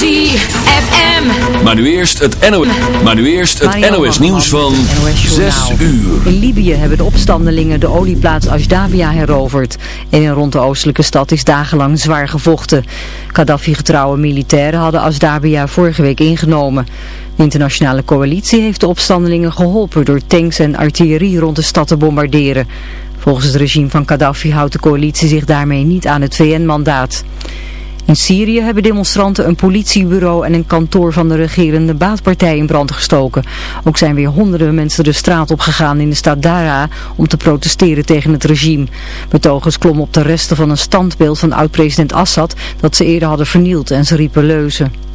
ZFM. Maar nu eerst het NOS, maar nu eerst het NOS nieuws van NOS 6 Journaal. uur. In Libië hebben de opstandelingen de olieplaats Ashdabia heroverd. En in rond de oostelijke stad is dagenlang zwaar gevochten. Gaddafi-getrouwe militairen hadden Ashdabia vorige week ingenomen. De internationale coalitie heeft de opstandelingen geholpen door tanks en artillerie rond de stad te bombarderen. Volgens het regime van Gaddafi houdt de coalitie zich daarmee niet aan het VN-mandaat. In Syrië hebben demonstranten een politiebureau en een kantoor van de regerende baatpartij in brand gestoken. Ook zijn weer honderden mensen de straat op gegaan in de stad Dara om te protesteren tegen het regime. Betogers klommen op de resten van een standbeeld van oud-president Assad dat ze eerder hadden vernield en ze riepen leuzen.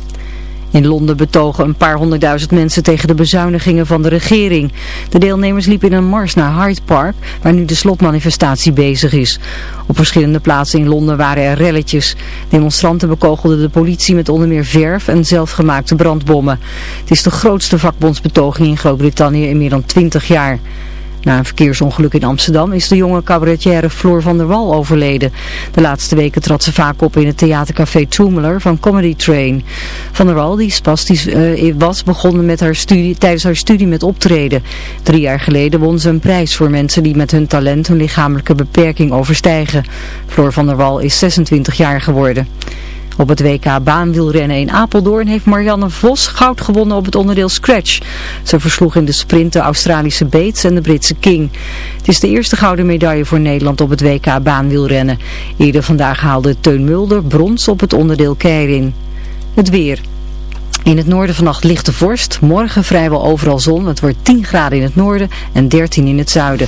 In Londen betogen een paar honderdduizend mensen tegen de bezuinigingen van de regering. De deelnemers liepen in een mars naar Hyde Park, waar nu de slotmanifestatie bezig is. Op verschillende plaatsen in Londen waren er relletjes. Demonstranten bekogelden de politie met onder meer verf en zelfgemaakte brandbommen. Het is de grootste vakbondsbetoging in Groot-Brittannië in meer dan twintig jaar. Na een verkeersongeluk in Amsterdam is de jonge cabaretière Floor van der Wal overleden. De laatste weken trad ze vaak op in het theatercafé Toemeler van Comedy Train. Van der Wal, die spastisch eh, was, begonnen met haar studie, tijdens haar studie met optreden. Drie jaar geleden won ze een prijs voor mensen die met hun talent hun lichamelijke beperking overstijgen. Floor van der Wal is 26 jaar geworden. Op het WK baanwielrennen in Apeldoorn heeft Marianne Vos goud gewonnen op het onderdeel Scratch. Ze versloeg in de sprint de Australische Bates en de Britse King. Het is de eerste gouden medaille voor Nederland op het WK baanwielrennen. Eerder vandaag haalde Teun Mulder brons op het onderdeel Keirin. Het weer. In het noorden vannacht lichte vorst. Morgen vrijwel overal zon. Het wordt 10 graden in het noorden en 13 in het zuiden.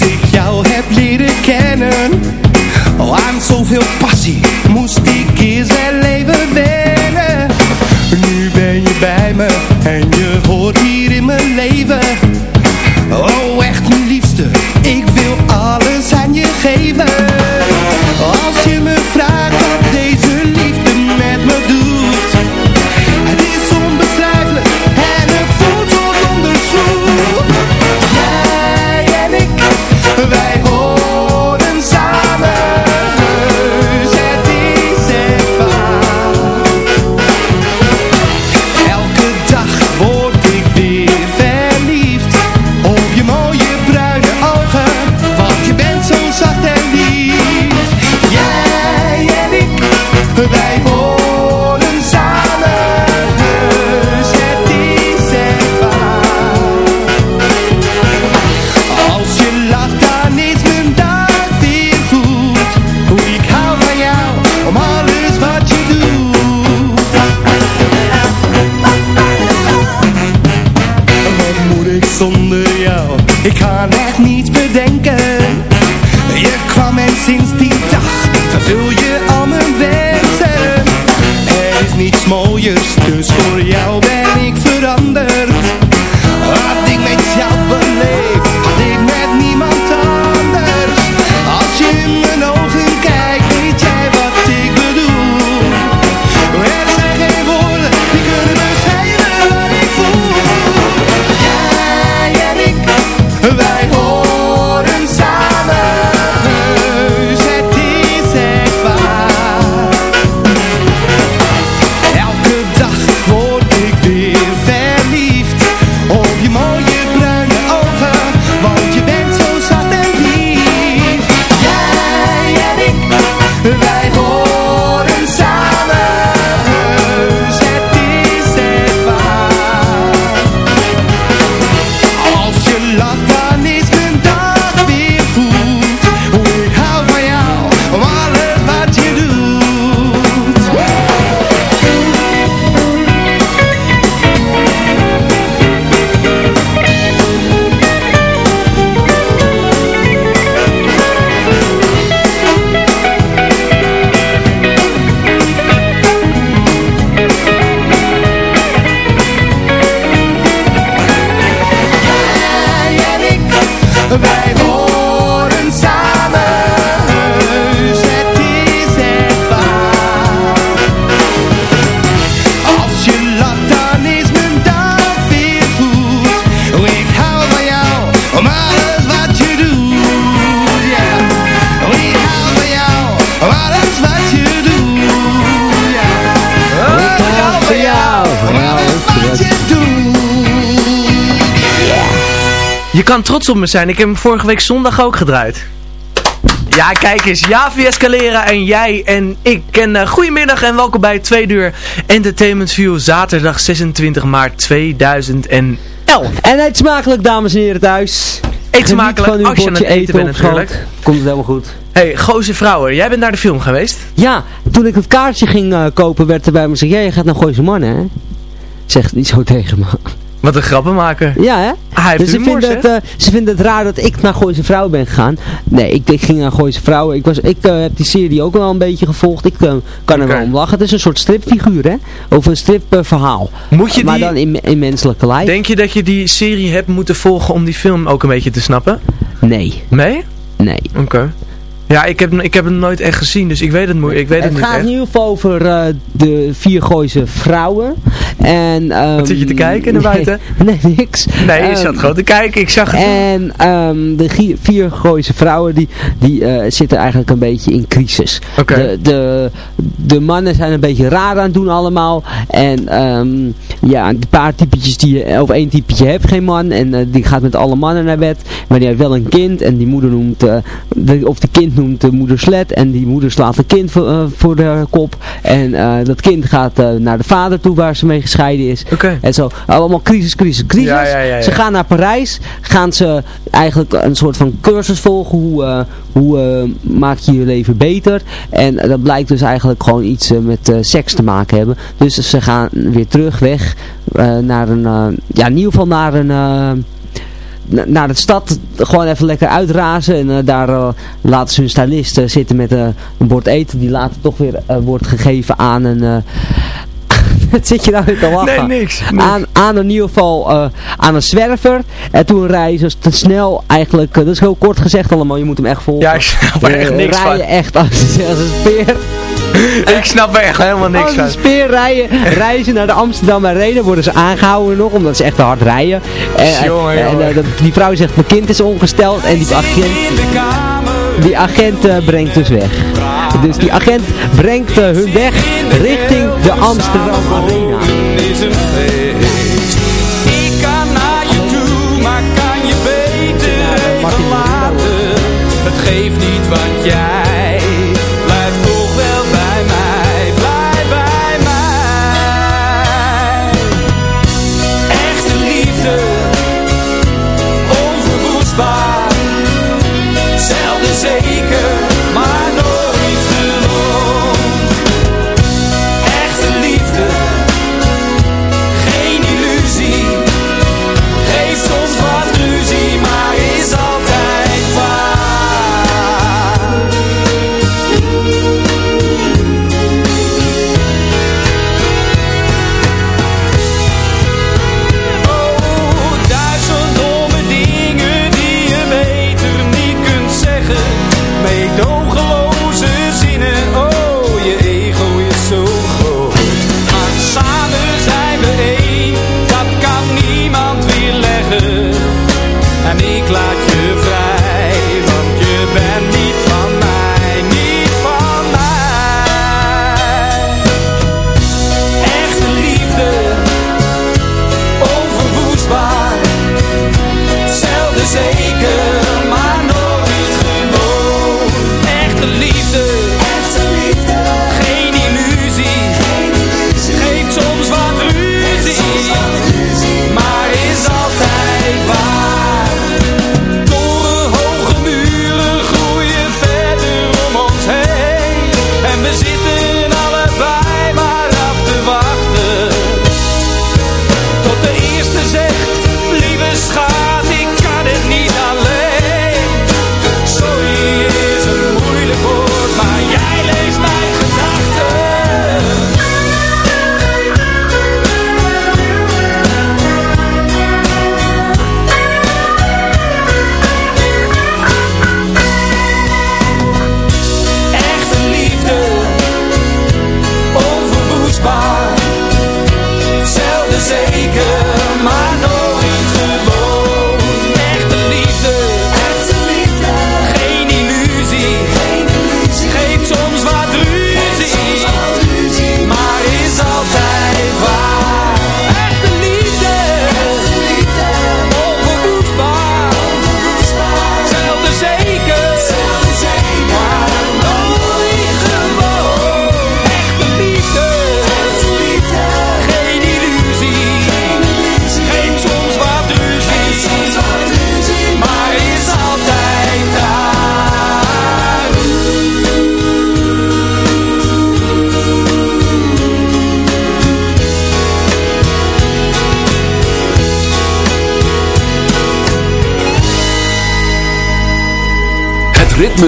kennen. Oh, aan zoveel passie moest ik in zijn leven wennen. Nu ben je bij me en je hoort hier in mijn leven. Je kan trots op me zijn. Ik heb hem vorige week zondag ook gedraaid. Ja, kijk eens. Javi Escalera en jij en ik. En uh, goedemiddag en welkom bij Tweede Uur Entertainment View. Zaterdag 26 maart 2011. En eet smakelijk, dames en heren thuis. Eet smakelijk van uw als je aan het eten bent natuurlijk. Komt het helemaal goed. Hey, gozer vrouwen. Jij bent naar de film geweest? Ja, toen ik het kaartje ging eh, kopen, werd er bij me gezegd, ja, je gaat naar Gooise Mannen, hè? Zegt niet zo tegen me. Wat een grappenmaker. Ja, hè? Ah, hij heeft Dus ze vinden, het, eh, ze vinden het raar dat ik naar Gooise Vrouwen ben gegaan. Nee, ik, ik ging naar Gooise Vrouwen. Ik, was, ik eh, heb die serie ook wel een beetje gevolgd. Ik eh, kan er wel om lachen. Het is een soort stripfiguur, hè? Of een stripverhaal. Moet je maar die... dan in, in menselijke lijf. Denk je dat je die serie hebt moeten volgen om die film ook een beetje te snappen? Nee, Nee? nee. Oké. Ja, ik heb, ik heb hem nooit echt gezien, dus ik weet het, moe- ik weet het, Het niet gaat echt. in ieder geval over eh, de vier Gooise vrouwen. En, ehm, Wat zit je te kijken naar buiten? Nee, nee, niks. Nee, je Ehm, zat gewoon te kijken, ik zag het. En ehm, de vier Gooise vrouwen die, die eh, zitten eigenlijk een beetje in crisis. De, de, de mannen zijn een beetje raar aan het doen allemaal. En ehm, ja, een paar typetjes die je, of één typetje heeft geen man. En eh, die gaat met alle mannen naar bed. Maar die heeft wel een kind. En die moeder noemt, de, of de kind noemt de moeder slet. En die moeder slaat een kind voor, eh, voor de kop. En eh, dat kind gaat eh, naar de vader toe waar ze mee gescheiden is. En zo, allemaal crisis, crisis, crisis. Ja, ja, ja, ja. Ze gaan naar Parijs, gaan ze eigenlijk een soort van cursus volgen. Hoe, hoe maak je je leven beter? En dat blijkt dus eigenlijk gewoon iets met seks te maken hebben. Dus ze gaan weer terug weg naar een, ja in ieder geval naar een... na- naar de stad gewoon even lekker uitrazen. En eh, daar eh, laten ze hun stylist zitten met eh, een bord eten. Die later toch weer wordt gegeven aan een... eh Wat zit je nou weer te lachen? Nee, niks. niks. Aan, aan in ieder geval eh, aan een zwerver. En toen rijden ze te snel eigenlijk. eh, dat is heel kort gezegd allemaal. Je moet hem echt volgen. Ja, ik snap er Eh, echt niks van. rijden echt als, als een speer. Ik snap er echt helemaal niks Als van. een speer rijden, rijden ze naar de Amsterdam Arena. Worden ze aangehouden nog. Omdat ze echt te hard rijden. En, Jongen, en, jongen. eh, die vrouw zegt mijn kind is ongesteld. En die agent, die agent eh, brengt dus weg. Dus die agent brengt eh, hun weg richting de Amsterdam Arena. Ik kan naar je toe, maar kan je beter even laten. Het geeft niet, want jij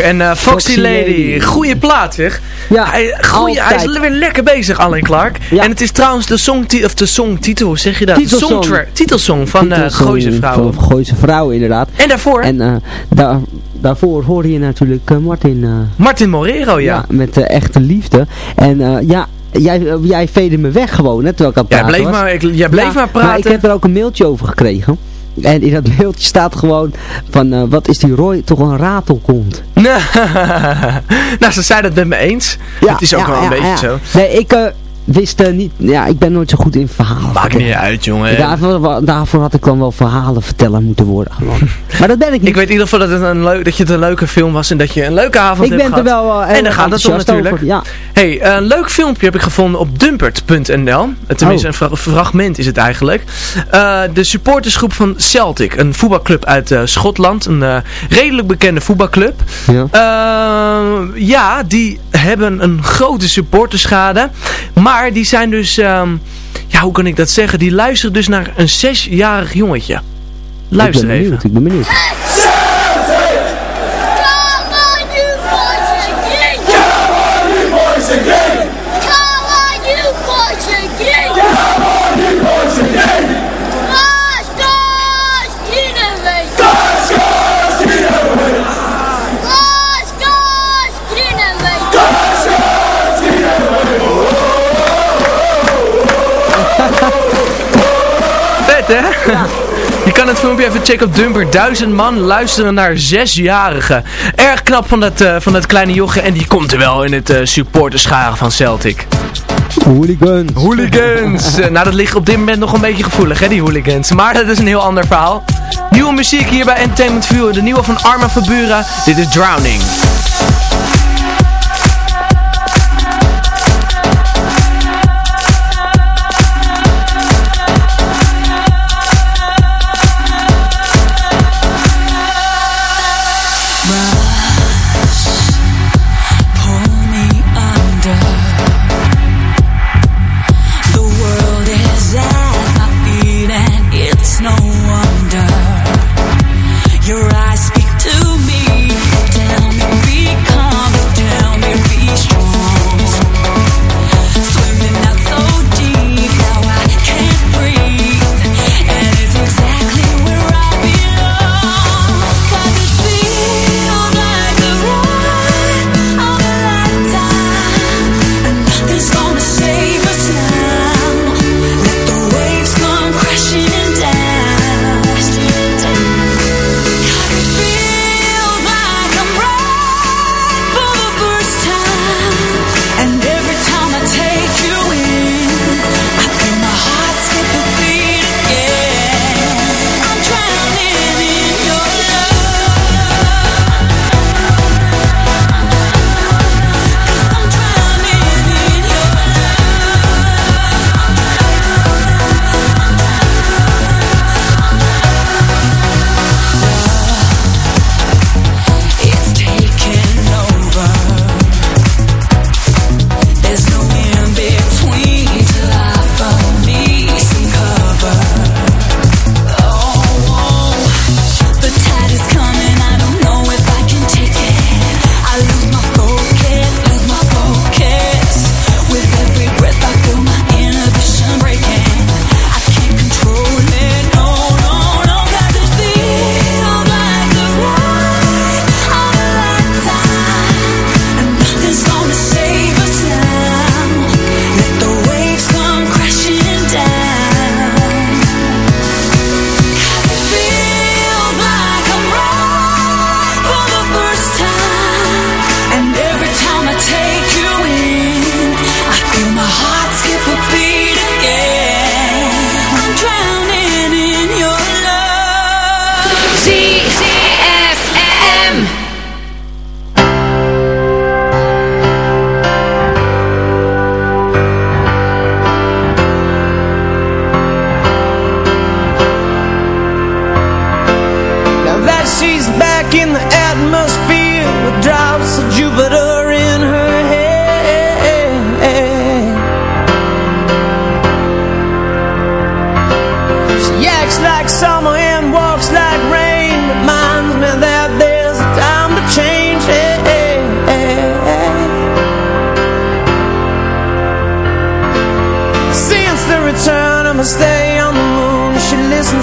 en uh, Foxy, Lady. Goeie plaat zeg. Ja, hij, goeie, hij is weer lekker bezig, Alain Clark. Ja. En het is trouwens de, song of de songtitel, hoe zeg je dat? Titelsong. De titelsong van uh, Gooise Vrouwen. Van Gooise Vrouwen, inderdaad. En daarvoor? En uh, daar, daarvoor hoorde je natuurlijk Martin... Martin Morero, ja. ja met echte liefde. En ja, jij, jij vede me weg gewoon, hè, terwijl ik aan het praten bleef Maar, ik, jij bleef maar praten. Maar ik heb er ook een mailtje over gekregen. En in dat mailtje staat gewoon van, uh, wat is die Roy toch een ratelkont. nou, ze zijn het met me eens. Ja, het is ook wel een beetje zo. Nee, ik... Wist uh, niet, ja, ik ben nooit zo goed in verhalen. Maakt niet uit, jongen. Daarvoor, daarvoor had ik dan wel verhalen vertellen moeten worden. maar dat ben ik niet. Ik weet in ieder geval dat het, een leuk, dat je het een leuke film was en dat je een leuke avond ik hebt ben er wel uh, En dan gaat het om natuurlijk. Over, ja. hey, een leuk filmpje heb ik gevonden op dumpert.nl. Tenminste, oh. een fragment is het eigenlijk. Uh, de supportersgroep van Celtic, een voetbalclub uit Schotland. Een redelijk bekende voetbalclub. Ja. ja, die hebben een grote supporterschade. Maar die zijn dus, um, ja hoe kan ik dat zeggen, die luisteren dus naar een zesjarig jongetje. Luister ik ben benieuwd, even. Ik ben benieuwd. Het filmpje even checken op Dumper. Duizend man luisteren naar zesjarigen. Erg knap van dat, uh, van dat kleine jochie. En die komt er wel in het uh, supporterscharen van Celtic. Hooligans. Hooligans. uh, nou, dat ligt op dit moment nog een beetje gevoelig, hè, die hooligans. Maar dat is een heel ander verhaal. Nieuwe muziek hier bij Entertainment View. De nieuwe van Arma Fabura. Dit is Drowning.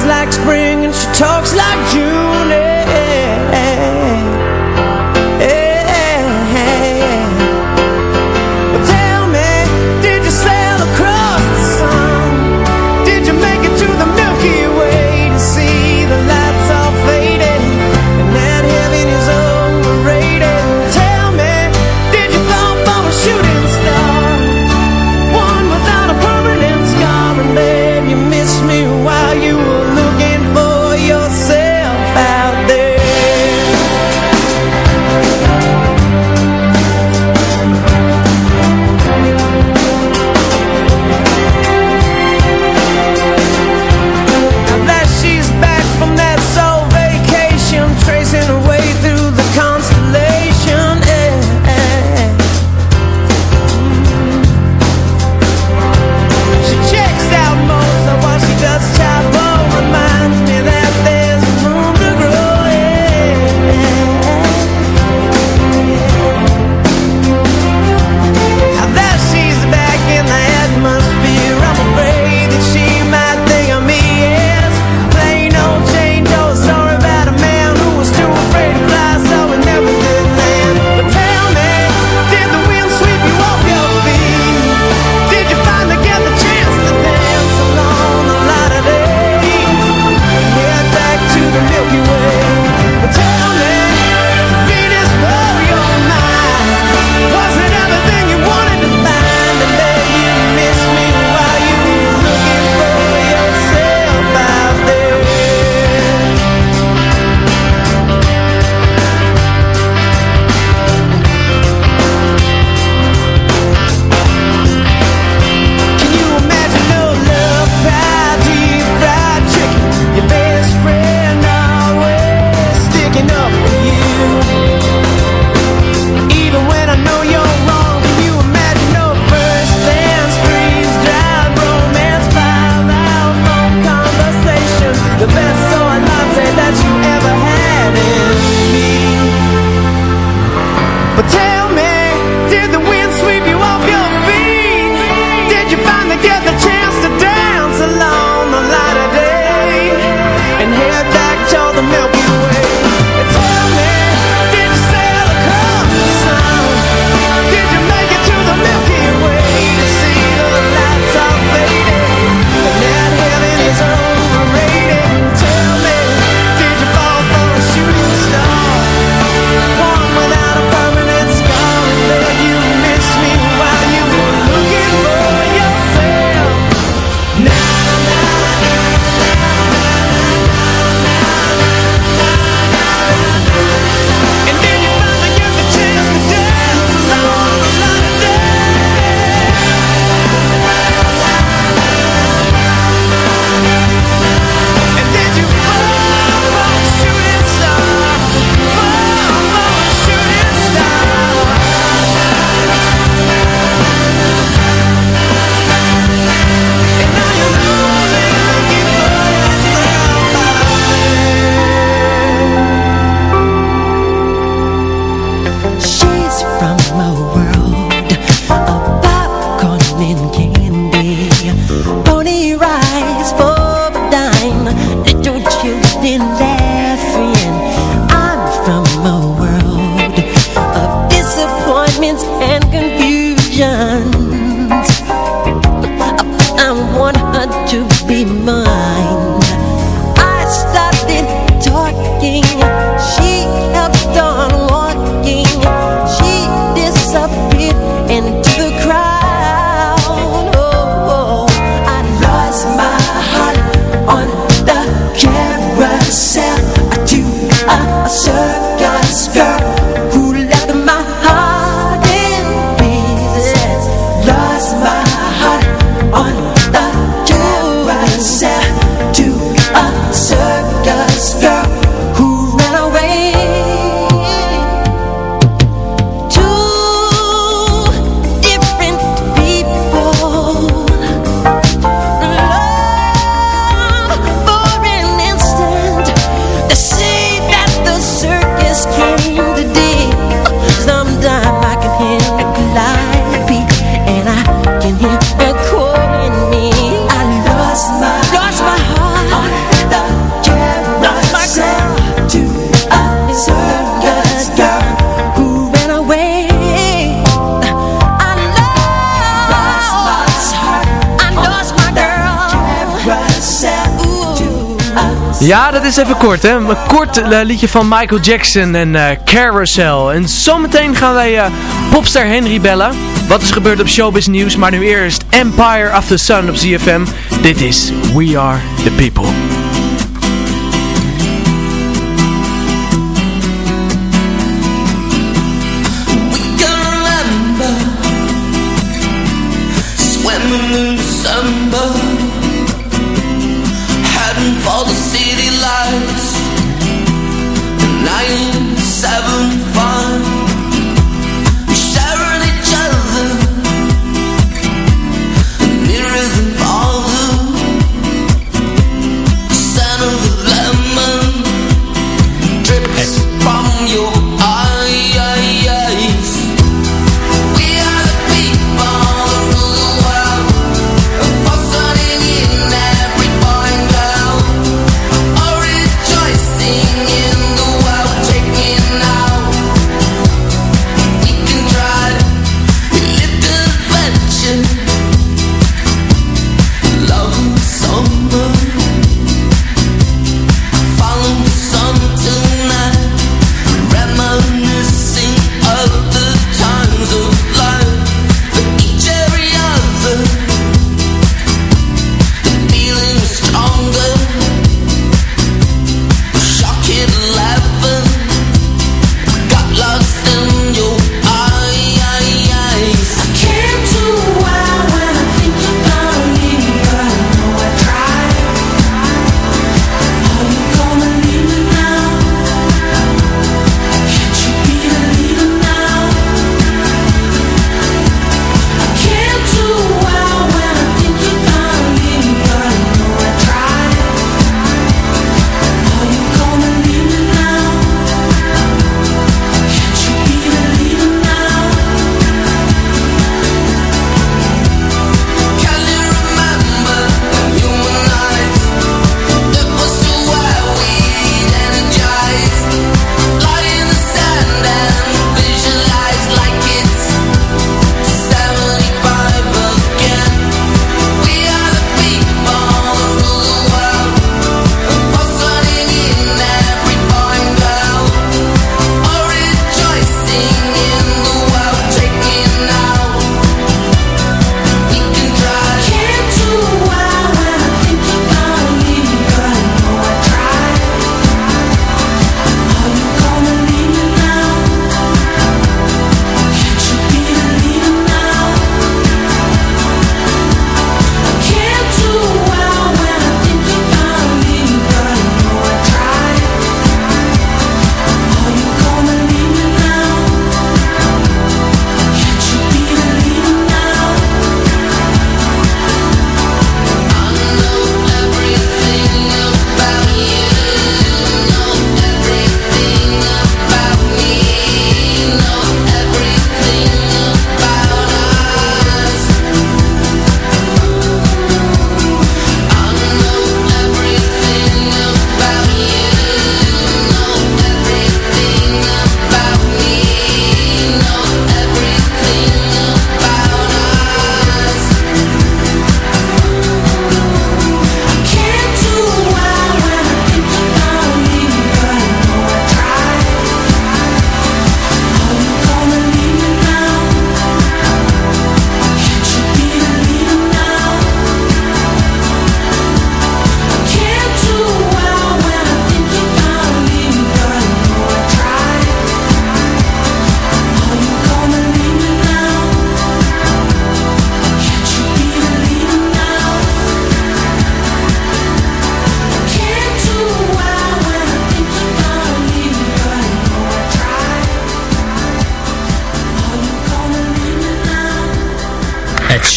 While you She is even kort, hè. Een kort eh, liedje van Michael Jackson en eh, Carousel. En zometeen gaan wij uh, popster Henry bellen. Wat is gebeurd op Showbiz Nieuws, maar nu eerst Empire of the Sun op ZFM. Dit is We Are The People.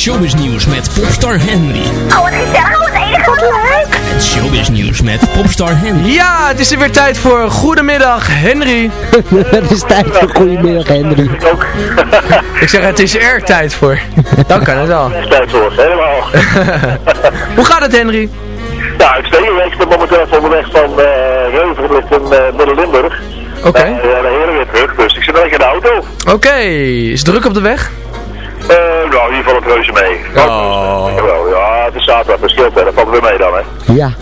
showbiznieuws met popstar Henry. Oh, wat gezellig, oh, wat enige wat leuk. Het showbiznieuws met popstar Henry. Ja, het is er weer tijd voor Goedemiddag Henry. het is tijd voor Goedemiddag Henry. Ik zeg, het is er tijd voor. Dan kan het wel. Het is tijd voor, helemaal. Hoe gaat het Henry? Nou, uitstekend. Ik ben momenteel onderweg van uh, Reuven met eh, Midden-Limburg. Oké. Eh, okay. Uh, weer terug, dus ik zit wel in de auto. Oké, is het druk op de weg? Uh, nou, hier valt het reuze mee. Oh. Ja, het is zaterdag, verschil. scheelt. Dat valt weer mee dan, hè. Ja.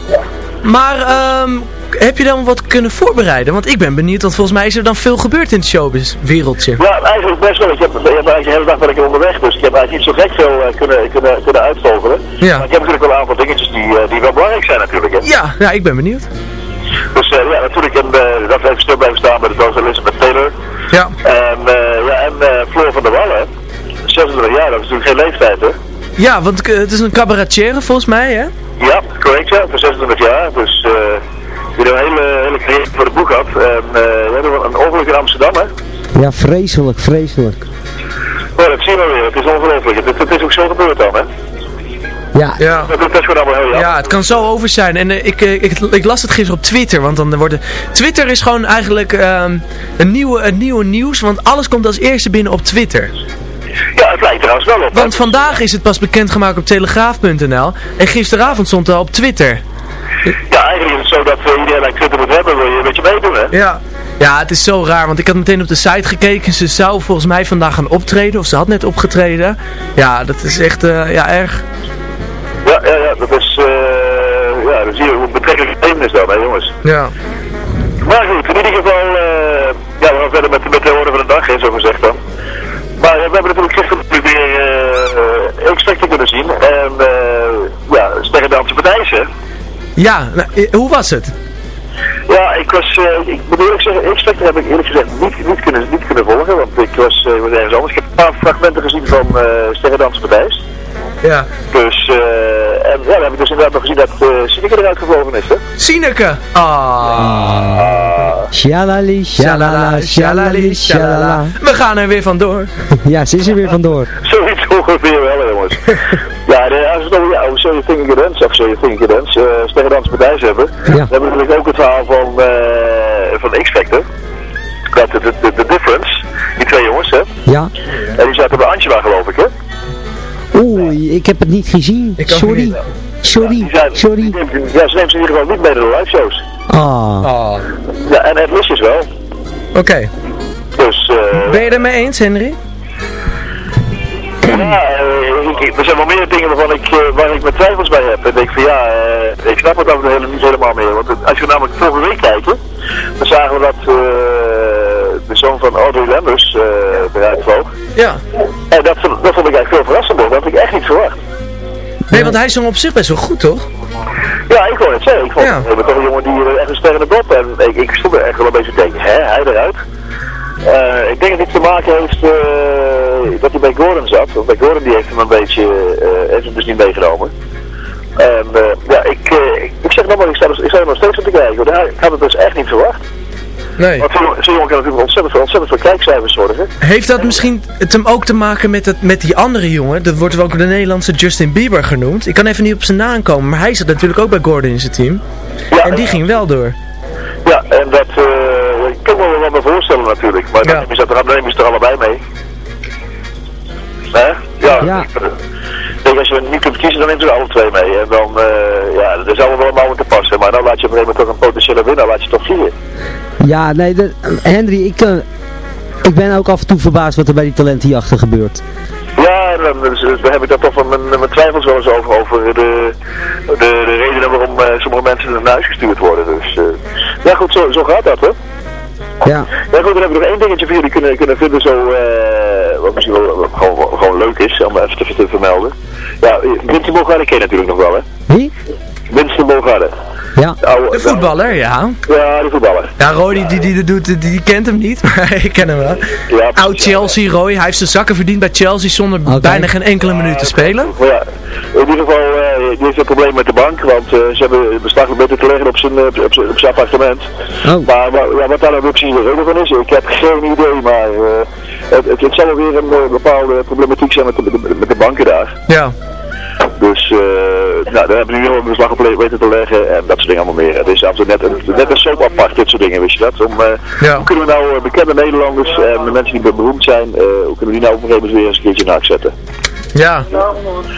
Maar um, heb je dan wat kunnen voorbereiden? Want ik ben benieuwd, want volgens mij is er dan veel gebeurd in het showbiz-wereldje. Ja, eigenlijk best wel. Ik heb, eigenlijk de hele dag ben ik onderweg, dus ik heb eigenlijk niet zo gek veel eh, kunnen, kunnen, kunnen uitvogelen. Ja. Maar ik heb natuurlijk wel een aantal dingetjes die, eh, die wel belangrijk zijn natuurlijk. Hè. Ja, ja, ik ben benieuwd. Dus ja, natuurlijk, en, dat even stil blijven staan bij de doos Elizabeth Taylor. Ja. En, ja, en Floor van der Wallen. 26 jaar, dat is natuurlijk geen leeftijd hè. Ja, want eh, het is een cabaretier volgens mij, hè? Ja, correct ja, voor 26 jaar. Dus eh die een hele, hele creatief voor het boek had. En eh we hebben een ongeluk in Amsterdam hè. Ja, vreselijk, vreselijk. Maar dat zien we weer, het is ongelooflijk. Het, het is ook zo gebeurd dan hè. Ja, Ja. Dat, dat is gewoon allemaal heel. Ja, het kan zo over zijn. En ik, ik, ik las het gisteren op Twitter. Want dan wordt Twitter is gewoon eigenlijk ehm, een, nieuwe, een nieuwe nieuws. Want alles komt als eerste binnen op Twitter. Ja, het lijkt trouwens wel op. hè. Want vandaag is het pas bekendgemaakt op telegraaf.nl. En gisteravond stond het al op Twitter. Ja, eigenlijk is het zo dat uh, iedereen een Twitter moet hebben, wil je een beetje meedoen hè. Ja. Ja, het is zo raar, want ik had meteen op de site gekeken. Ze zou volgens mij vandaag gaan optreden, of ze had net opgetreden. Ja, dat is echt, eh, ja, erg. Ja, ja, ja, dat is, eh ja, dan zie je hoe betrekkelijk het is hè jongens. Ja. Maar goed, in ieder geval, eh ja, we gaan verder met, met de orde van de dag, hè, zo gezegd. Maar we hebben natuurlijk gisteren weer X-Factor kunnen zien. En eh ja, Sterrendansen hè. Ja, nou, hoe was het? Ja, ik was, eh, ik moet eerlijk zeggen, X-Factor heb ik eerlijk gezegd niet, niet, kunnen, niet kunnen volgen, want ik was, eh, was ergens anders. Ik heb een paar fragmenten gezien van eh Sterrendansen Partijs. Ja. Dus, eh en ja, dan heb ik dus inderdaad nog gezien dat eh Sineke eruit gevlogen is, hè. Sineke! Ah. Shalali, shalala, shalali, shalala. We gaan er weer vandoor. Ja, ze is er weer vandoor. Zoiets ongeveer wel, jongens. ja, de, als we het over, ja, over Zul Thinking Dance, of Zul Thinking Dance, uh, Partijs hebben, Ja. dan hebben we natuurlijk ook het verhaal van, eh van X-Factor. Dat de, de, de, de Difference, die twee jongens, hè. Ja. En die zaten bij Angela, geloof ik, hè. Oeh, ik heb het niet gezien. Sorry. niet. Sorry, sorry. ja, ze neemt ze in ieder geval niet mee naar de live shows. Ah. Oh. Ja, en Ed Licious wel. Oké. Dus, eh Ben je er mee eens, Henry? Ja, eh, ik- er zijn wel meer dingen waarvan ik, eh, waar ik mijn twijfels bij heb. En ik denk van ja, ik snap het over de hele niet helemaal meer. Want het- als je namelijk vorige week kijken, dan zagen we dat de zoon van Audrey Lambers eh eruit vloog. Ja. En dat, vond- dat vond ik eigenlijk veel verrassender. Dat had ik echt niet verwacht. Nee, want hij zong op zich best wel goed, toch? Ja, ik wou het zeggen. Ik vond Ja. ben toch een jongen die eh, echt een ster in de dop. En ik, ik stond er echt wel een beetje te denken, hè, hij eruit. Eh, ik denk dat dit te maken heeft eh, dat hij bij Gordon zat. Want bij Gordon die heeft hem een beetje, eh heeft hem dus niet meegenomen. En ja, ik, ik, ik zeg nog maar, ik sta, er- ik sta er nog steeds aan te kijken. Ik had het dus echt niet verwacht. Nee. Want zo'n jongen- zo'n jongen kan natuurlijk ontzettend veel, ontzettend veel kijkcijfers zorgen. Heeft dat misschien het hem ook te maken met, het, met die andere jongen? Dat wordt ook de Nederlandse Justin Bieber genoemd. Ik kan even niet op zijn naam komen, maar hij zat natuurlijk ook bij Gordon in zijn team. Ja, En die ging wel door. Ja, en dat eh, ik kan me wel wat me voorstellen natuurlijk. Maar Ja. dan nemen ze er, dan nemen ze er allebei mee. Hè? Ja. Ja. Ik denk als je niet kunt kiezen, dan neemt er alle twee mee. En dan, eh ja, er zal wel een mouwen te passen. Maar dan laat je op een gegeven moment toch een potentiële winnaar, laat je toch vliegen. Ja, nee, de, Henry, ik, eh, ik ben ook af en toe verbaasd wat er bij die talentenjachten gebeurt. Ja, dan, dus, dan heb ik daar toch van mijn, mijn twijfels wel eens over, over de, de, de redenen waarom eh, sommige mensen naar huis gestuurd worden. Dus, ja goed, zo, zo gaat dat hè. Ja. Ja goed, dan heb ik nog één dingetje voor jullie kunnen, kunnen vinden zo, wat misschien wel gewoon, gewoon leuk is, om even te, vermelden. Ja, Winston Bogarde ken je natuurlijk nog wel hè. Wie? Winston Bogarde. Ja. De, oude- De voetballer, ja. Ja, de voetballer. Ja, Roy die, die, die, doet, die, die kent hem niet, maar ik ken hem wel. Ja, Oud Chelsea, Roy. Hij heeft zijn zakken verdiend bij Chelsea zonder bijna geen enkele minuut te spelen. Ja, in ieder geval, eh, die heeft een probleem met de bank, want eh, ze hebben beslag beter te leggen op zijn, eh, op, op, zijn- op zijn appartement. Oh. Maar, maar ja, wat daar nou precies de reden van is, ik heb geen idee, maar eh, het, het, het zal wel weer een bepaalde problematiek zijn met de, met de- met de banken daar. Ja. Dus eh nou, daar hebben we nu een beslag op weten te leggen en dat soort dingen allemaal meer. Het is altijd net een, net een soap apart, dit soort dingen, wist je dat? Om, eh, Ja. Hoe kunnen we nou eh, bekende Nederlanders en de mensen die beroemd zijn, eh, hoe kunnen we die nou op een gegeven moment weer eens een keertje naakt zetten? Ja.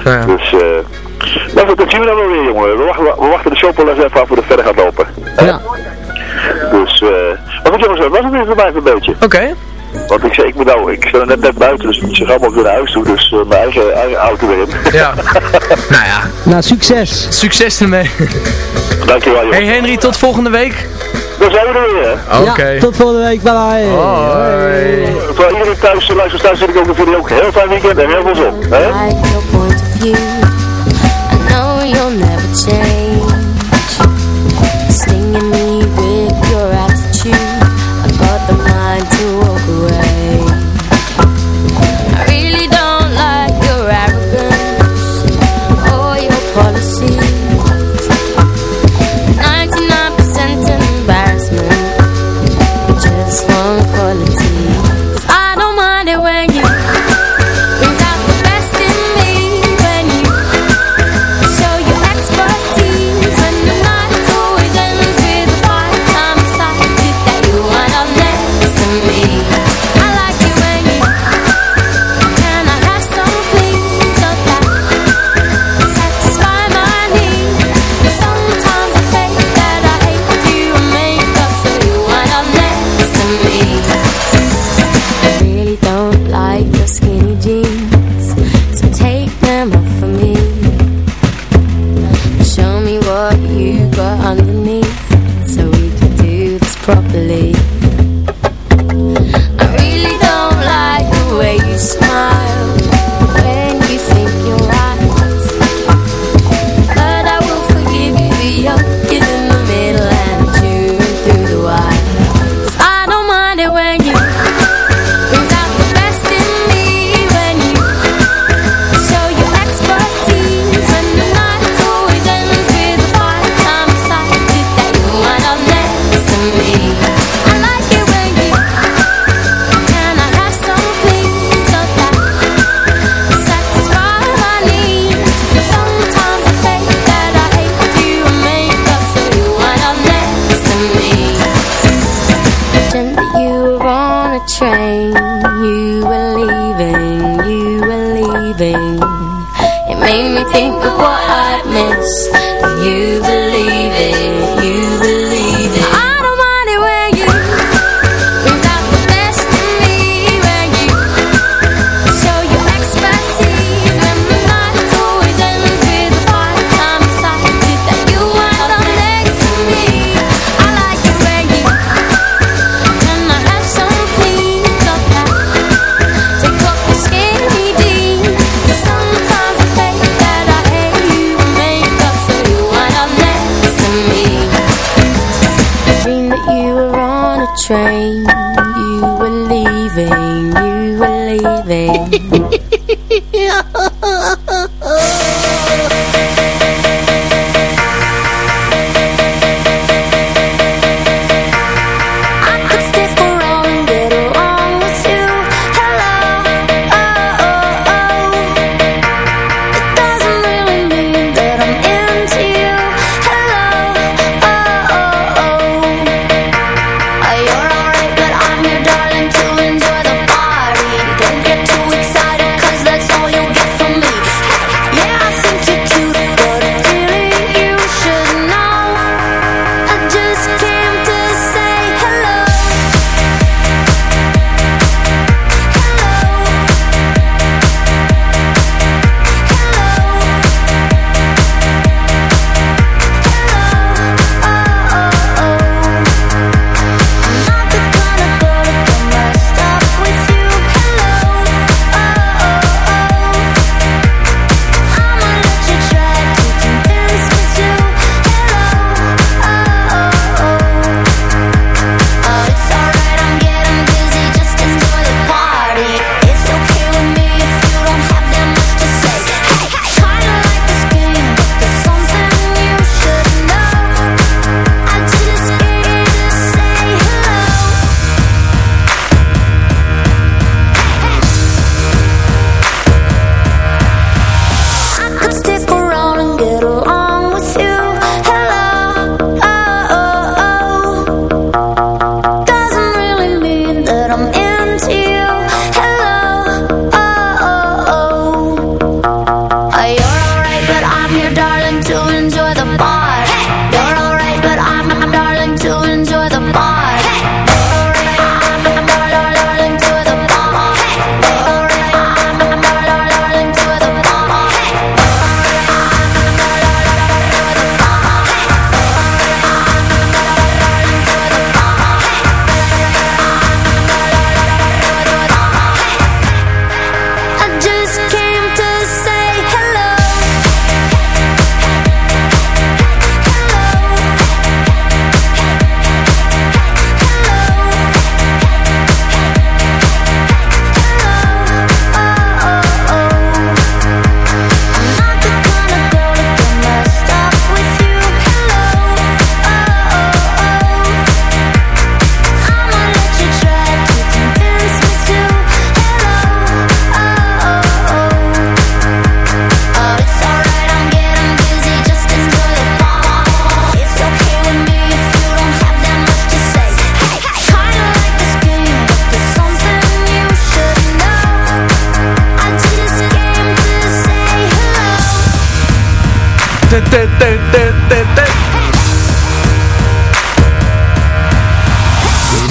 ja. Dus, eh maar goed, dat zien we dan wel weer, jongen. We wachten, we wachten de shop wel eens even af hoe het verder gaat lopen. Ja. Dus, eh maar goed jongens, dat was het weer voor mij een beetje. Oké. Want ik zei, ik ben nou, ik sta net, net buiten, dus ik moet zich allemaal weer naar huis toe. Dus eh, mijn eigen, eigen auto weer in. Ja. nou ja. Nou, succes. Succes ermee. Dankjewel, joh. Hey Henry, tot volgende week. Dan zijn we er weer. Oké. Tot volgende week. Bye. bye. Voor iedereen thuis, eh, luister thuis, zit ik ook nog jullie ook een heel fijn weekend en heel veel zon. Hè? I know you'll never change.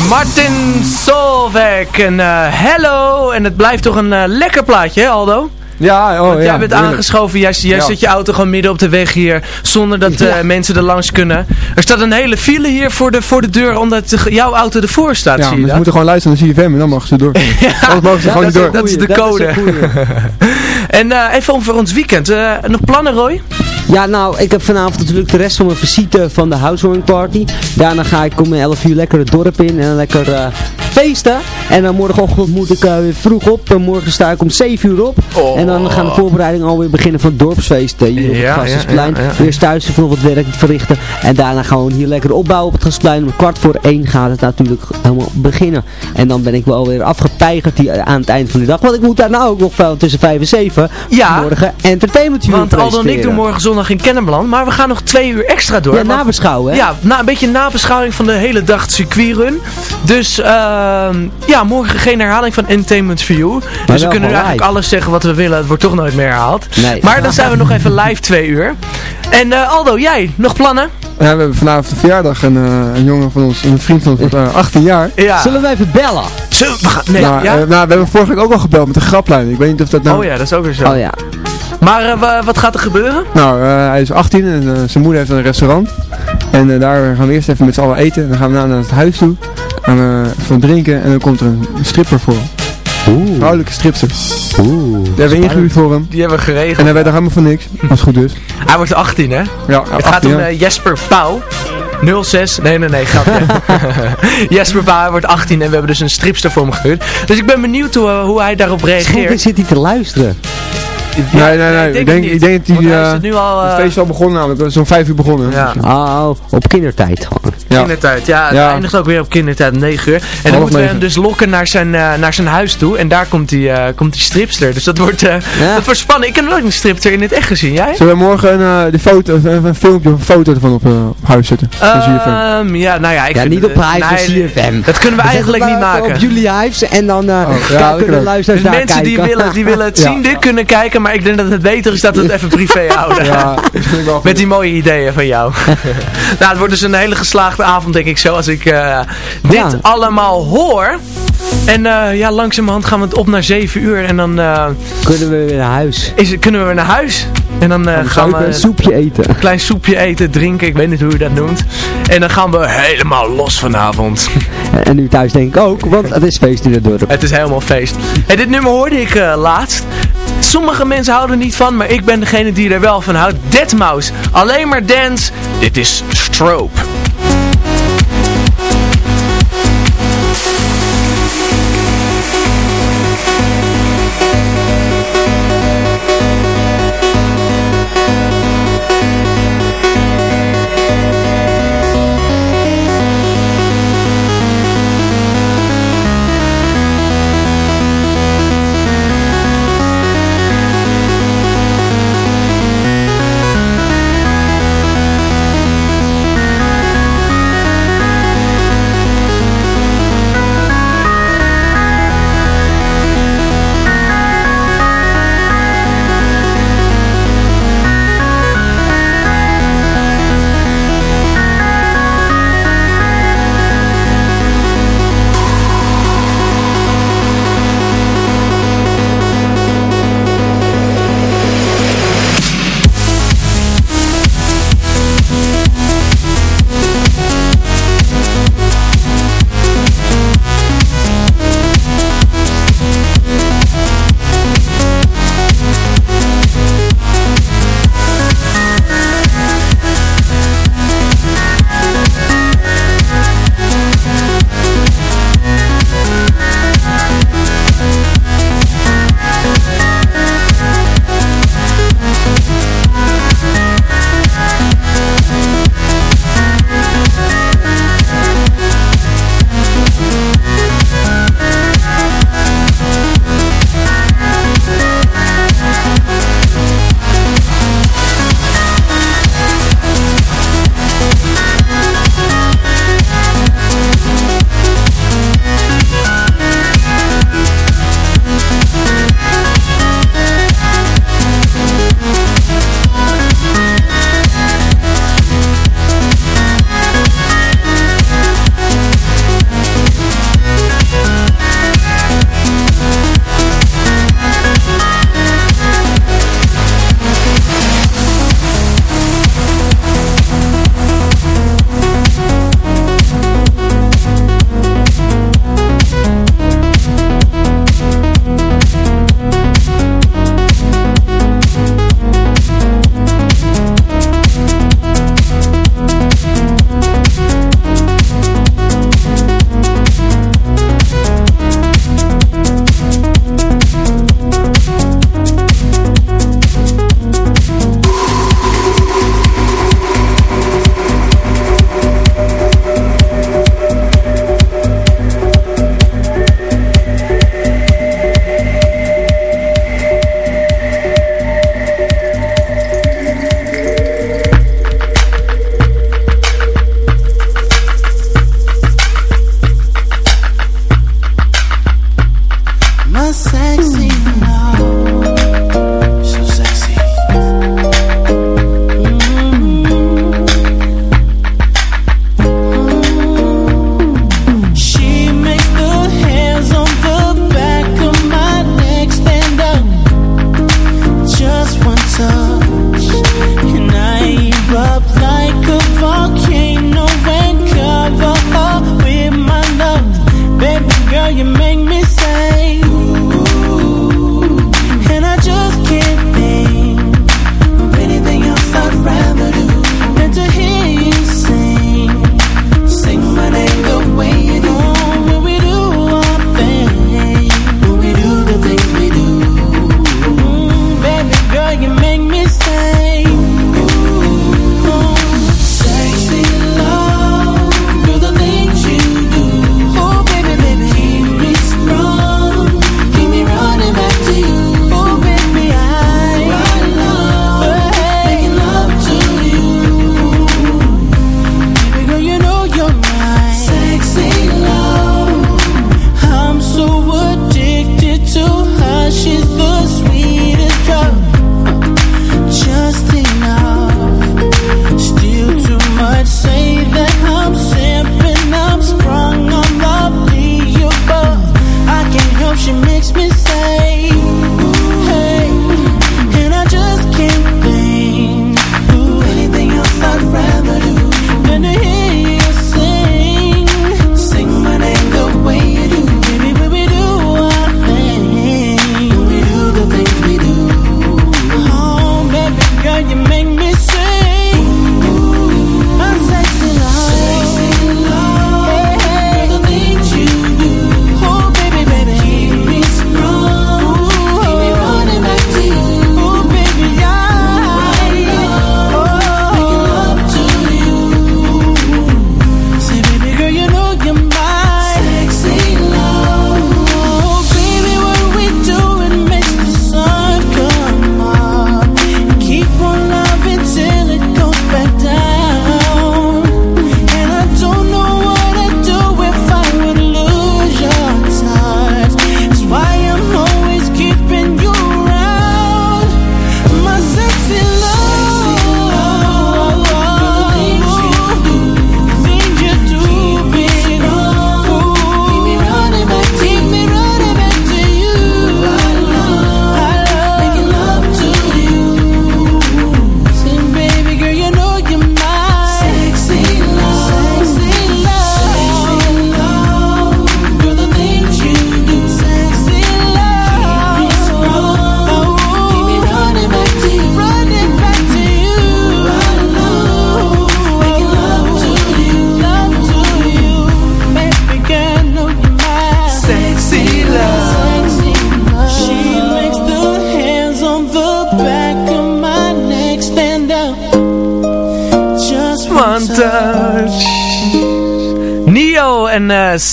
Martin Solveig en eh, Hello. En het blijft toch een eh, lekker plaatje, Aldo? Ja, oh Want ja. jij bent heerlijk. aangeschoven, jij, jij Ja. zet je auto gewoon midden op de weg hier, zonder dat eh, mensen er langs kunnen. Er staat een hele file hier voor de, voor de deur, omdat de- jouw auto ervoor staat, Ja, zie je ze moeten gewoon luisteren naar CFM en dan mogen ze door. Anders mogen ze Ja, gewoon niet door. dat is de Dat is code. en eh, even over ons weekend. Eh, nog plannen, Roy? Ja, nou, ik heb vanavond natuurlijk de rest van mijn visite van de housewarming party. Daarna ga ik om 11 uur lekker het dorp in en lekker eh, feesten. En dan morgenochtend moet ik weer vroeg op. En morgen sta ik om 7 uur op. En dan gaan de voorbereidingen alweer beginnen van het dorpsfeest hier op het Gasthuisplein. Eerst thuis wat werk verrichten. En daarna gewoon hier lekker opbouwen op het Gasthuisplein. Om kwart voor één gaat het natuurlijk helemaal beginnen. En dan ben ik wel weer afgepeigerd eh, aan het eind van de dag. Want ik moet daar nou ook nog wel tussen 5 en 7 Ja. morgen entertainment Want Aldo en ik doen morgen zondag in Kennemerland, maar we gaan nog twee uur extra door. Ja, want- nabeschouwen hè? Ja, na, een beetje nabeschouwing van de hele dag circuitrun. Dus ehm, ja, morgen geen herhaling van Entertainment View. Dus we kunnen nu eigenlijk alles zeggen wat we willen. Het wordt toch nooit meer herhaald. Nee. Maar dan zijn we nog even live twee uur. En eh, Aldo, jij, nog plannen? Ja, we hebben vanavond een verjaardag en eh, een jongen van ons, een vriend van ons, wordt eh, 18 jaar. Ja. Zullen we even bellen? Zullen we gaan- Nee, nou, ja? nou, we hebben vorige week ook al gebeld met een graplijn. Ik weet niet of dat nou... oh ja, dat is ook weer zo. Oh ja. Maar eh, wa- wat gaat er gebeuren? Nou, eh, hij is 18 en eh, zijn moeder heeft een restaurant. En daar gaan we eerst even met z'n allen eten. En dan gaan we daarna naar het huis toe. Gaan we even drinken en dan komt er een stripper voor. Oeh. Vrouwelijke stripster. Oeh. Die hebben we ingehuurd voor hem. Die hebben we geregeld. En hij weet er helemaal van niks. Als het goed is. Hij wordt 18, hè? Ja, Het gaat 18 om eh, Jesper Pauw. 06, nee nee nee, grapje. Jesper Pauw hij wordt 18 en we hebben dus een stripster voor hem gehuurd. Dus ik ben benieuwd hoe, eh, hoe hij daarop reageert. zit hij te luisteren. Nee, nee, nee. ik denk ik denk dat want hij... is eh, het nu al, Het eh, feest is al begonnen namelijk. Is zo'n 5 uur begonnen. Ja. Oh, op kindertijd gewoon. Ja. Kindertijd, ja, het Ja. eindigt ook weer op kindertijd om 9 uur. En dan moeten we hem dus lokken naar zijn, eh, naar zijn huis toe. En daar komt die, eh, komt die stripster. Dus dat wordt, eh, Ja. dat wordt spannend. Ik heb nooit een stripster in het echt gezien. Jij? Zullen we morgen een, eh, de foto, een, een filmpje of een foto ervan op, eh, op huis zetten? Ehm, ja, nou ja, ik Ja, vind niet op eh, of nee, CFM. Dat kunnen we eigenlijk niet maken. Op jullie Hives en dan eh Oh, ja, kunnen luisteraars Dus naar mensen die kijken. willen, die willen het zien, dit kunnen kijken. Maar ik denk dat het beter is dat we het even privé houden. Ja, wel. Met die mooie ideeën van jou. nou, het wordt dus een hele geslaagde avond, denk ik zo, als ik eh, dit Ja. allemaal hoor. En eh, ja, langzamerhand gaan we het op naar 7 uur. En dan eh, Kunnen we weer naar huis. is, kunnen we weer naar huis. En dan gaan we Een soepje eten. een klein soepje eten, drinken. Ik weet niet hoe je dat noemt. En dan gaan we helemaal los vanavond. En nu thuis denk ik ook, want het is feest in het dorp. Het is helemaal feest. En dit nummer hoorde ik laatst. Sommige mensen houden er niet van, maar ik ben degene die er wel van houdt. Deadmau5. Alleen maar dance. Dit is Stroop.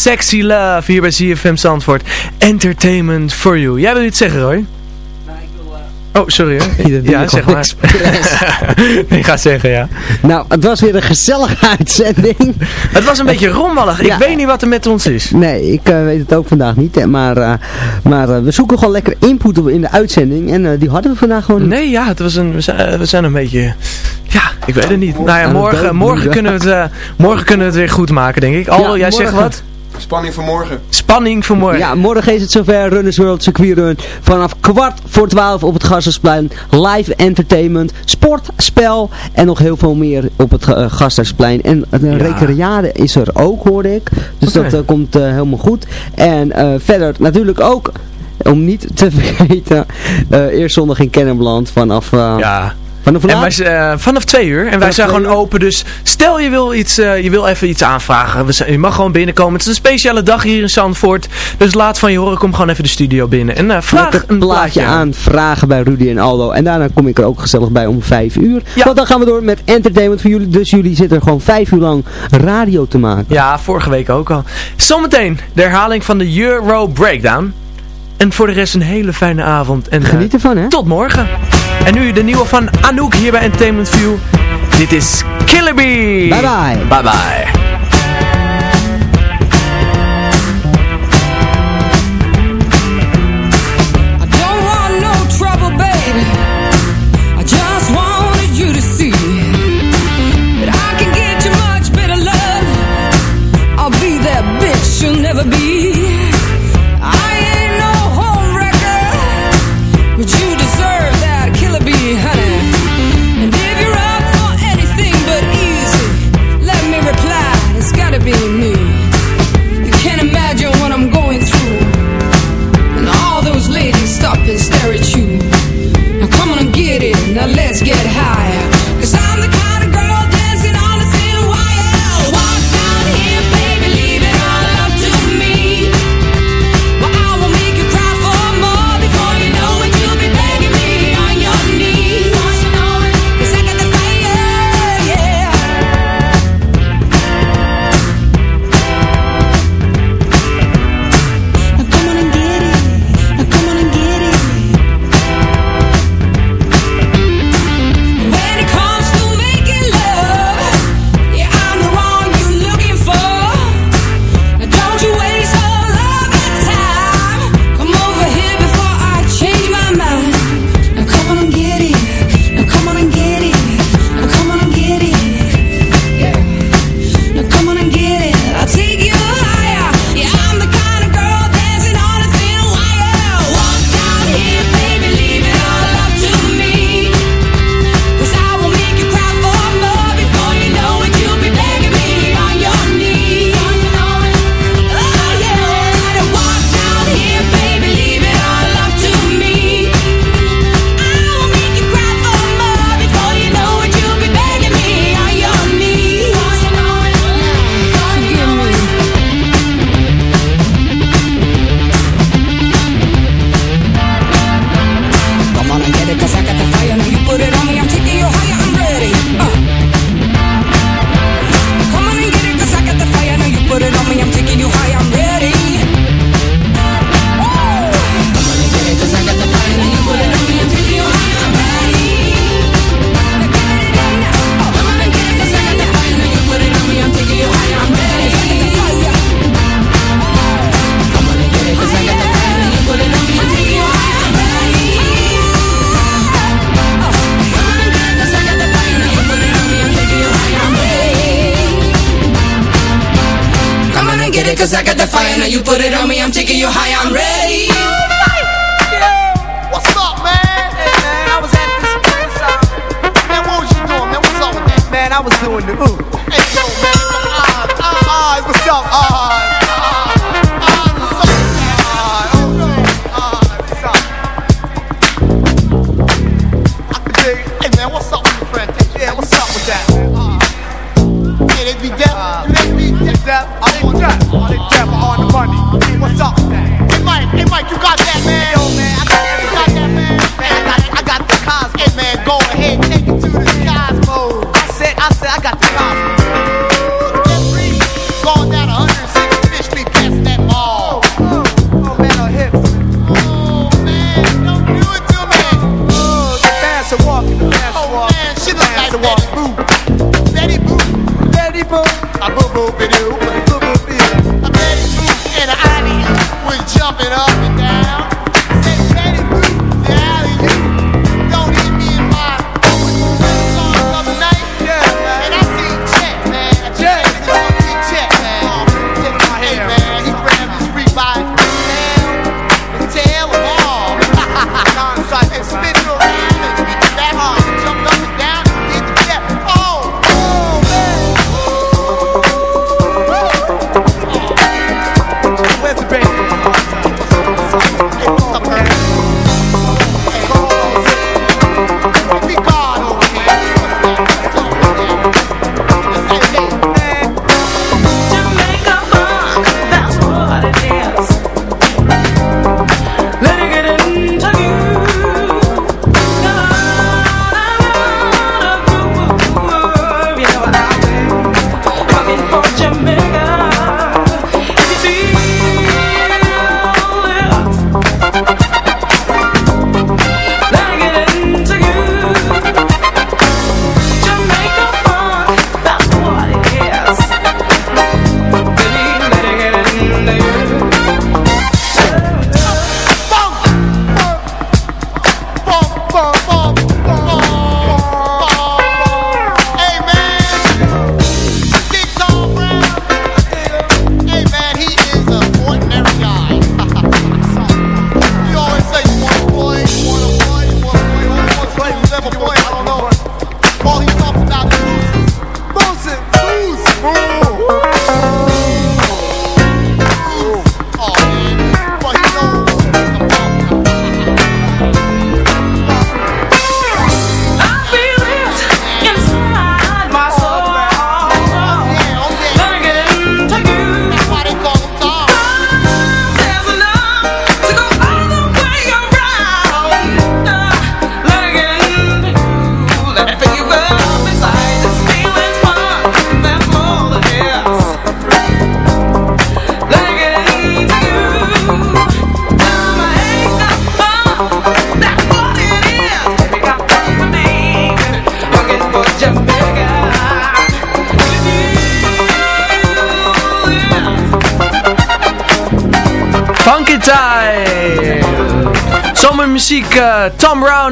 Sexy Love hier bij CFM Zandvoort. Entertainment for you. Jij wil iets zeggen, Roy? Oh, sorry hoor. Ja, ik zeg maar. nee, ga zeggen, ja. Nou, het was weer een gezellige uitzending. Het was een beetje rommelig. Ik Ja. weet niet wat er met ons is. Nee, ik eh, weet het ook vandaag niet. hè, Maar, eh, maar eh, we zoeken gewoon lekker input op- in de uitzending. En eh, die hadden we vandaag gewoon niet. Nee, ja, het was een, we, zijn, we zijn een beetje... Ja, ik weet het niet. Nou ja, morgen, morgen, kunnen we het, eh, morgen kunnen we het weer goed maken, denk ik. Ja, jij zegt wat? Spanning voor morgen. Spanning voor morgen. Ja, morgen is het zover Runners World Circuit Run. Vanaf kwart voor twaalf op het Gasthuisplein. Live entertainment, sport, spel en nog heel veel meer op het uh, Gasthuisplein. En recreade is er ook, hoorde ik. Dus dat eh, komt eh, helemaal goed. En eh, verder natuurlijk ook, om niet te vergeten, eh eerst zondag in Kennemerland vanaf... eh, Ja. Vanaf En wij, eh, vanaf twee uur. En wij zijn gewoon uur? open. Dus stel je wil, iets, eh, je wil even iets aanvragen. We zijn- je mag gewoon binnenkomen. Het is een speciale dag hier in Zandvoort. Dus laat van je horen. Kom gewoon even de studio binnen. En eh, vraag een plaatje aan, vragen bij Rudy en Aldo. En daarna kom ik er ook gezellig bij om vijf uur. Ja. Want dan gaan we door met entertainment voor jullie. Dus jullie zitten er gewoon vijf uur lang radio te maken. Ja, vorige week ook al. Zometeen de herhaling van de Euro Breakdown. En voor de rest een hele fijne avond. En, Geniet ervan, hè? Tot morgen. En nu de nieuwe van Anouk hier bij Entertainment View. Dit is Killer Bee. Bye bye. Bye bye. What's up? Hey, Mike, hey, Mike, you got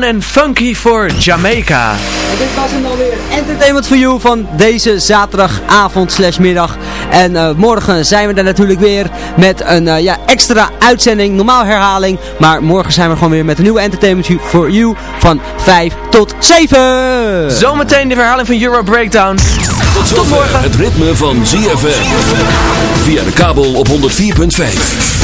En Funky voor Jamaica. En dit was hem alweer. Entertainment for You van deze zaterdagavond slash middag. En eh, morgen zijn we daar natuurlijk weer met een eh, ja, extra uitzending. Normaal herhaling. Maar morgen zijn we gewoon weer met een nieuwe Entertainment for You van 5 tot 7. Zometeen de herhaling van Euro Breakdown. Tot, tot morgen. Het ritme van ZFM. Via de kabel op 104.5.